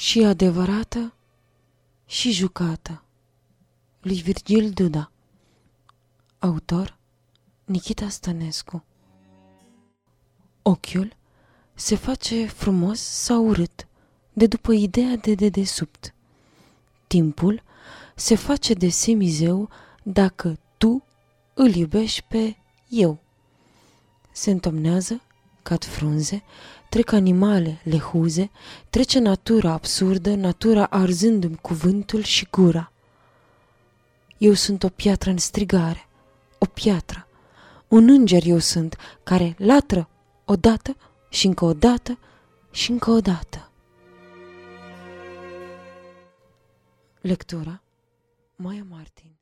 și adevărată și jucată lui Virgil Duda Autor Nikita Stănescu Ochiul se face frumos sau urât de după ideea de dedesubt. Timpul se face de semizeu dacă tu îl iubești pe eu. Se întomnează, cad frunze, trec animale lehuze, trece natura absurdă, natura arzându-mi cuvântul și gura. Eu sunt o piatră în strigare, o piatră, un înger eu sunt, care latră odată și încă o dată și încă o dată. Lectura Maia Martin